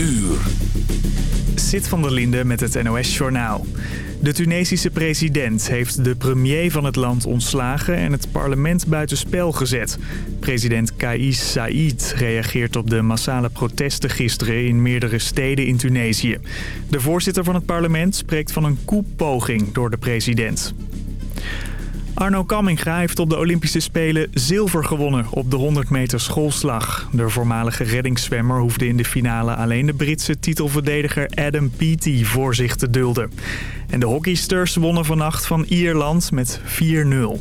uur. Zit van der Linde met het NOS-journaal. De Tunesische president heeft de premier van het land ontslagen en het parlement buitenspel gezet. President Kais Said reageert op de massale protesten gisteren in meerdere steden in Tunesië. De voorzitter van het parlement spreekt van een koepoging door de president. Arno Kamminga heeft op de Olympische Spelen zilver gewonnen op de 100 meter schoolslag. De voormalige reddingszwemmer hoefde in de finale alleen de Britse titelverdediger Adam Peaty voor zich te dulden. En de hockeysters wonnen vannacht van Ierland met 4-0.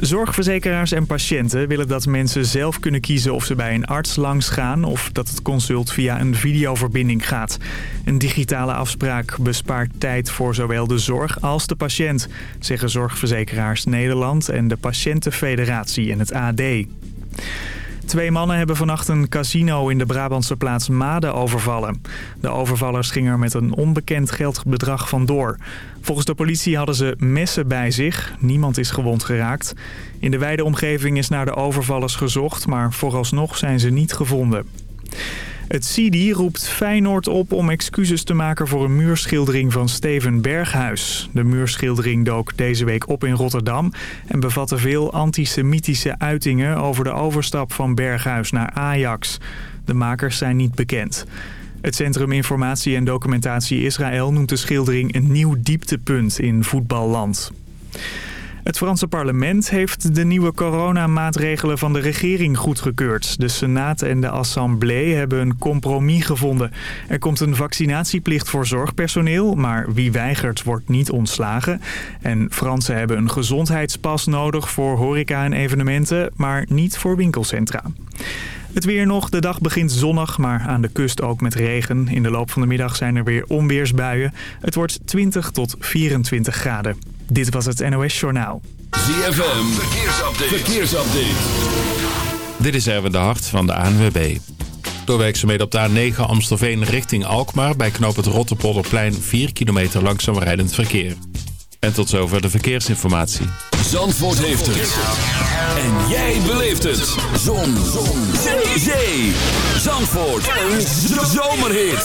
Zorgverzekeraars en patiënten willen dat mensen zelf kunnen kiezen of ze bij een arts langs gaan of dat het consult via een videoverbinding gaat. Een digitale afspraak bespaart tijd voor zowel de zorg als de patiënt, zeggen Zorgverzekeraars Nederland en de Patiëntenfederatie en het AD. Twee mannen hebben vannacht een casino in de Brabantse plaats Maden overvallen. De overvallers gingen er met een onbekend geldbedrag vandoor. Volgens de politie hadden ze messen bij zich. Niemand is gewond geraakt. In de wijde omgeving is naar de overvallers gezocht, maar vooralsnog zijn ze niet gevonden. Het CIDI roept Feyenoord op om excuses te maken voor een muurschildering van Steven Berghuis. De muurschildering dook deze week op in Rotterdam en bevatte veel antisemitische uitingen over de overstap van Berghuis naar Ajax. De makers zijn niet bekend. Het Centrum Informatie en Documentatie Israël noemt de schildering een nieuw dieptepunt in voetballand. Het Franse parlement heeft de nieuwe coronamaatregelen van de regering goedgekeurd. De Senaat en de Assemblée hebben een compromis gevonden. Er komt een vaccinatieplicht voor zorgpersoneel, maar wie weigert wordt niet ontslagen. En Fransen hebben een gezondheidspas nodig voor horeca en evenementen, maar niet voor winkelcentra. Het weer nog. De dag begint zonnig, maar aan de kust ook met regen. In de loop van de middag zijn er weer onweersbuien. Het wordt 20 tot 24 graden. Dit was het NOS Journaal. ZFM, verkeersupdate. verkeersupdate. Dit is Erwin de Hart van de ANWB. Door werkzaamheden op de A9 Amstelveen richting Alkmaar... bij knoop het Rotterpolderplein 4 kilometer langzaam rijdend verkeer. En tot zover de verkeersinformatie. Zandvoort heeft het. En jij beleeft het. Zon. Zon. Zee. Zee. Zandvoort. Een zomerhit.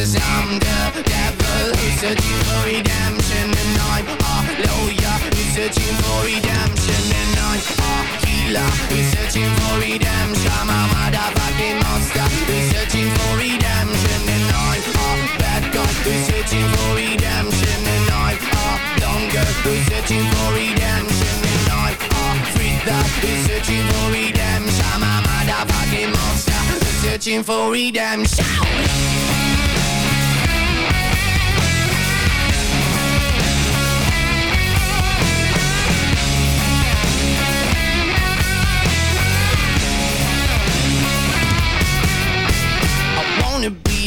Because I'm the devil. Who's searching for redemption And I'm a lawyer who's searching for redemption And I'm a healer who's searching for redemption I'm a motherfucking monster. Who's searching for redemption And I'm a bad guy who's searching for redemption And I'm a blonde girl who's searching for redemption And I'm a freak that who's searching for redemption I'm a motherfucking monster. Who's searching for redemption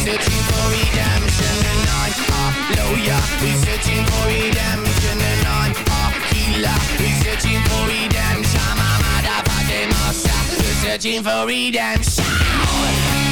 searching for redemption And I'm a lawyer, who's searching for redemption And I'm a healer, who's searching for redemption I'm a motherfucking monster, who's searching for redemption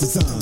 Nager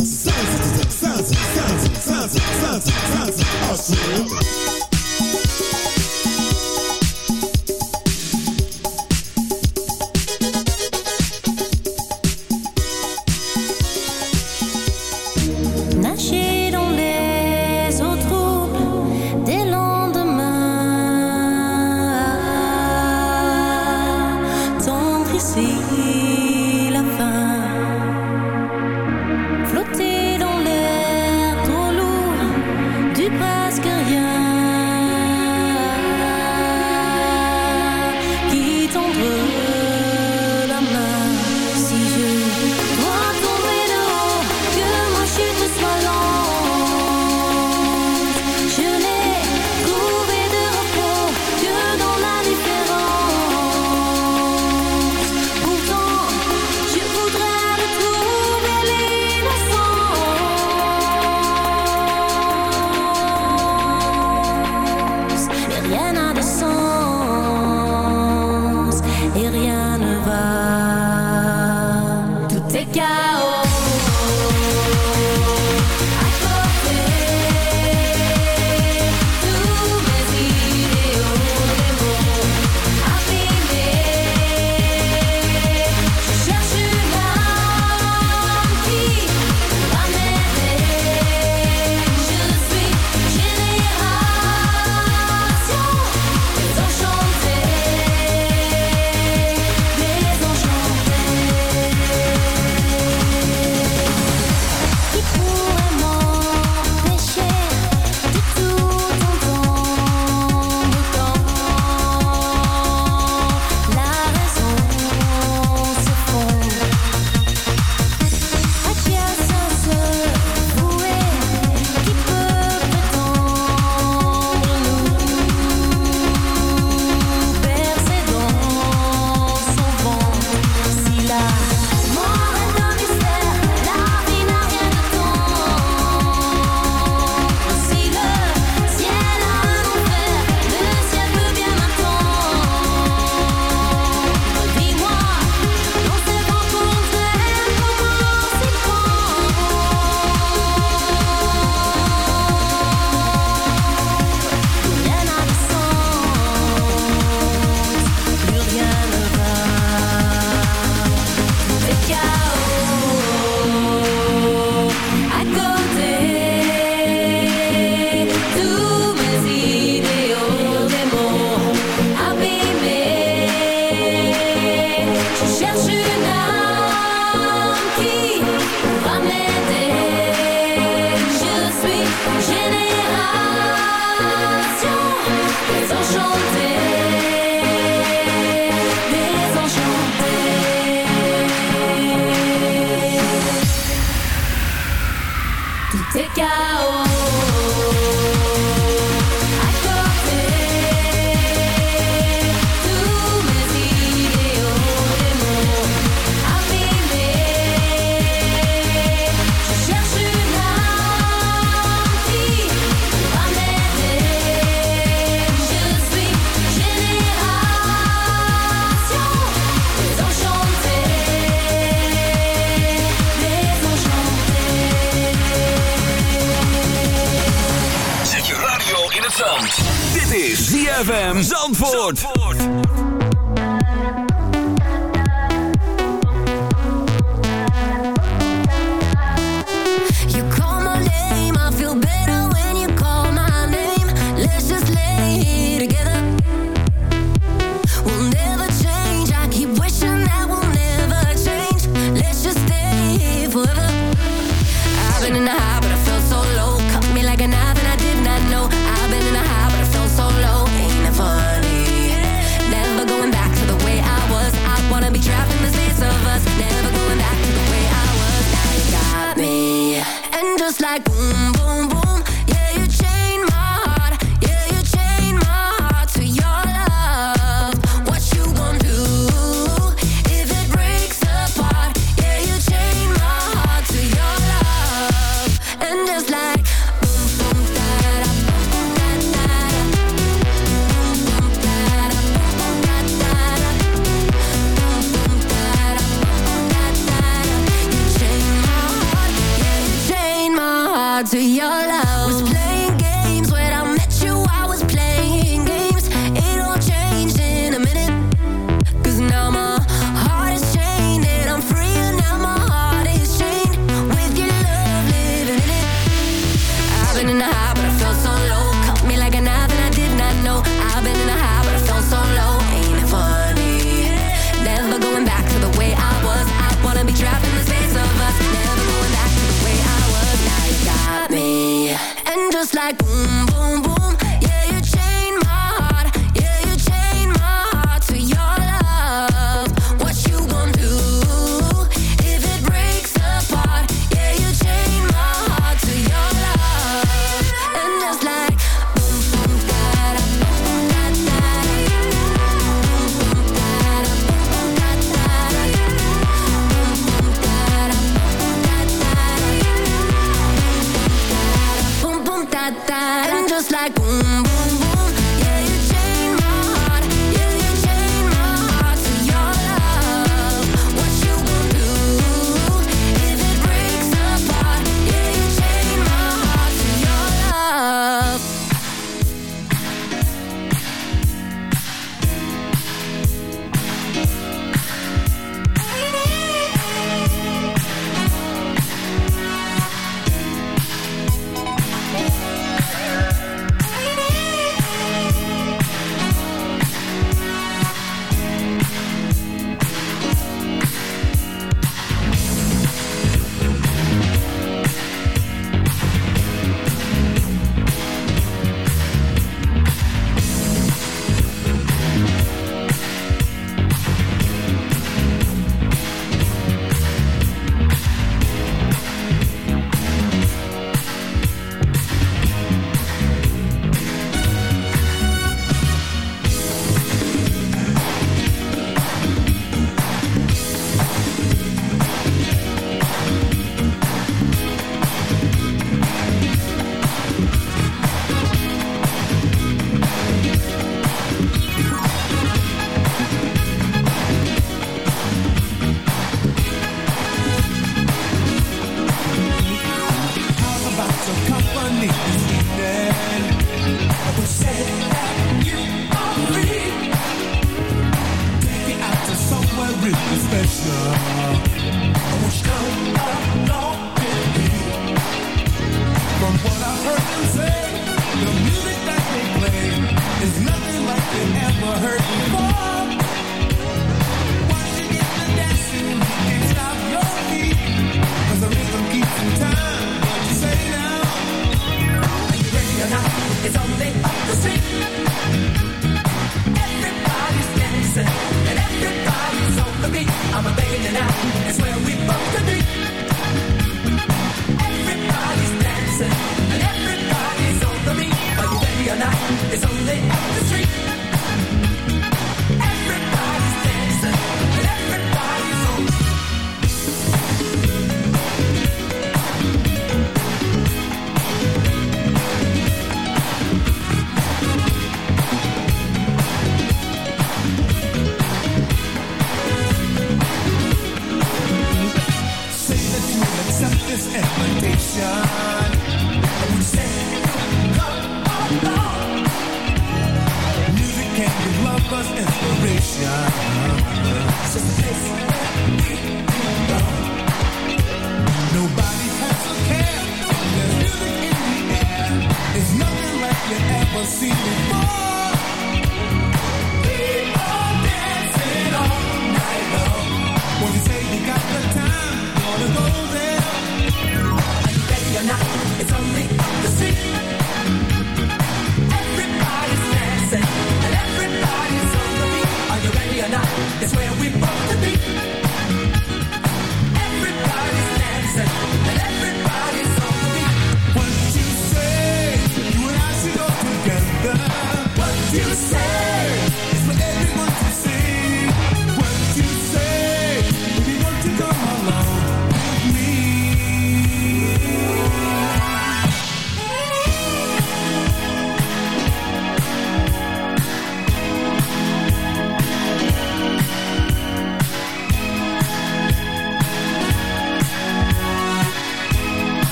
ZFM Zandvoort. Just like boom, boom, boom.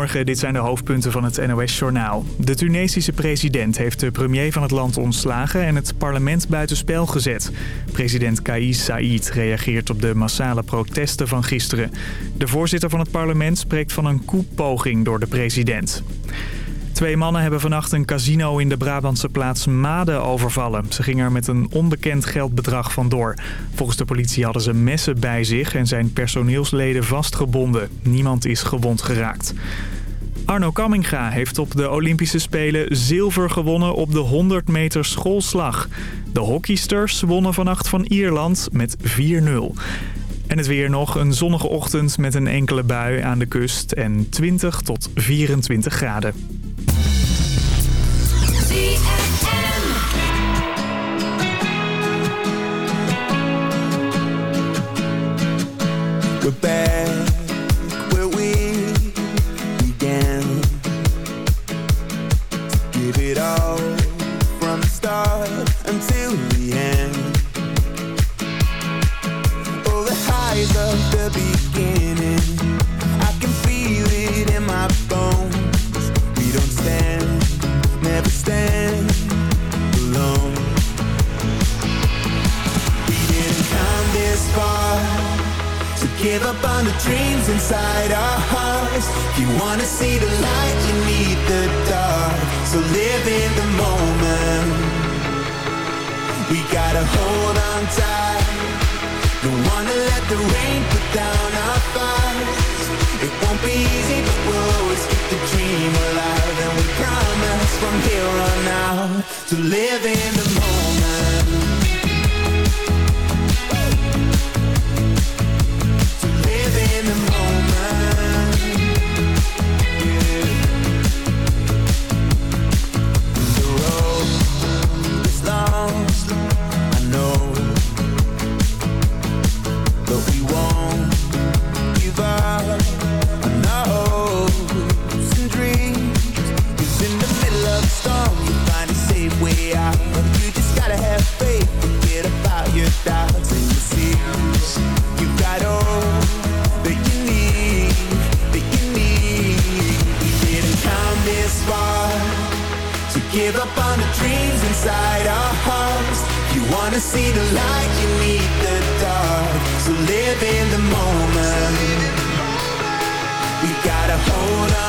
Morgen, dit zijn de hoofdpunten van het NOS-journaal. De Tunesische president heeft de premier van het land ontslagen en het parlement buitenspel gezet. President Kais Said reageert op de massale protesten van gisteren. De voorzitter van het parlement spreekt van een koepoging door de president. Twee mannen hebben vannacht een casino in de Brabantse plaats Maden overvallen. Ze gingen er met een onbekend geldbedrag vandoor. Volgens de politie hadden ze messen bij zich en zijn personeelsleden vastgebonden. Niemand is gewond geraakt. Arno Kamminga heeft op de Olympische Spelen zilver gewonnen op de 100 meter schoolslag. De hockeysters wonnen vannacht van Ierland met 4-0. En het weer nog, een zonnige ochtend met een enkele bui aan de kust en 20 tot 24 graden. goodbye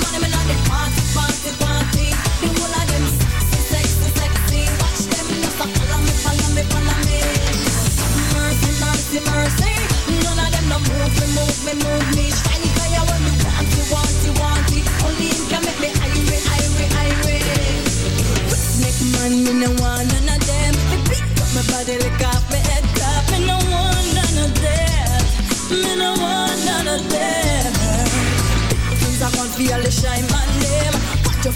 money, money.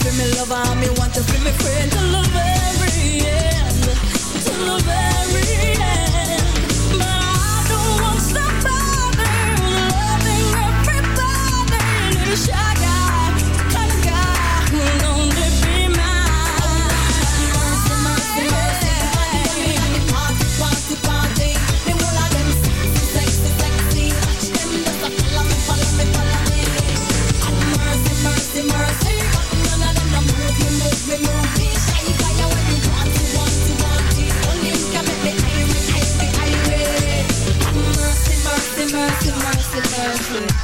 feel me lover, me want to feel me friend. To the very end, To the very dancing.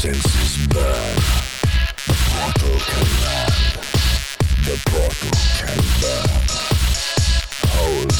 Senses burn. The portal can run. The portal can burn. Hold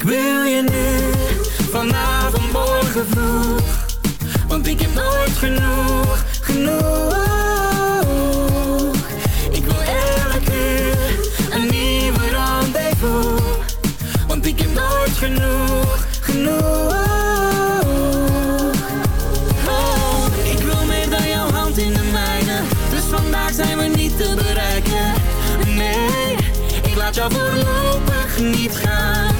Ik wil je nu, vanavond, morgen vroeg Want ik heb nooit genoeg, genoeg. Ik wil elke uur een nieuwe rendezvous Want ik heb nooit genoeg, genoeg. Oh, ik wil meer dan jouw hand in de mijne Dus vandaag zijn we niet te bereiken. Nee, ik laat jou voorlopig niet gaan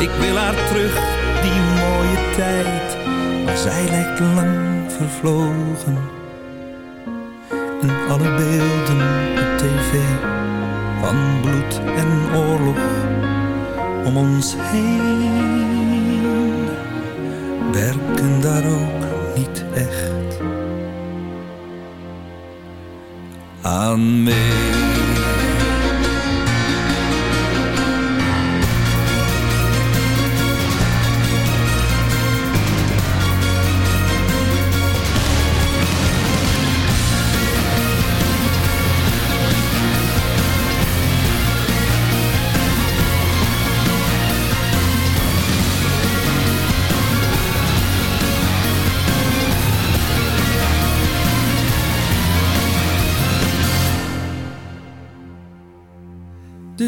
Ik wil haar terug, die mooie tijd. Maar zij lijkt lang vervlogen. En alle beelden op tv van bloed en oorlog om ons heen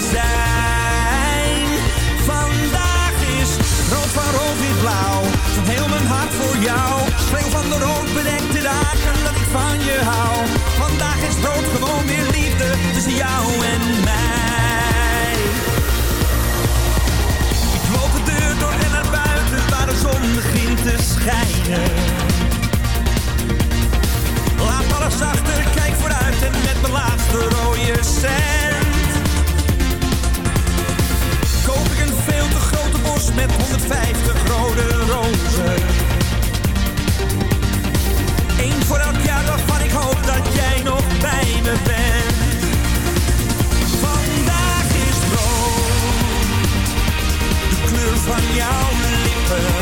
Zijn. Vandaag is rood van rood blauw, van heel mijn hart voor jou. Speel van de rood bedekte dagen dat ik van je hou. Vandaag is rood gewoon weer liefde tussen jou en mij. Ik loop de deur door en naar buiten waar de zon begint te schijnen. Laat alles achter, kijk vooruit en met mijn laatste rode cent. Met 150 rode rozen. Eén voor elk jaar waarvan ik hoop dat jij nog bij me bent. Vandaag is rood, de kleur van jouw lippen.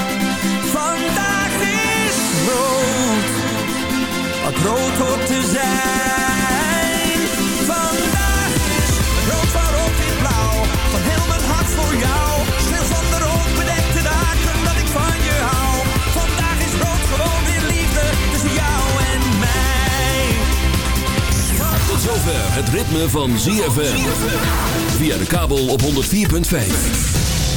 Rood hoort te zijn. Vandaag is rood rood in blauw, van heel mijn hart voor jou. Sneeuw van de rood bedekte dagen dat ik van je hou. Vandaag is rood gewoon weer liefde tussen jou en mij. Tot zover het ritme van ZFM. Via de kabel op 104.5.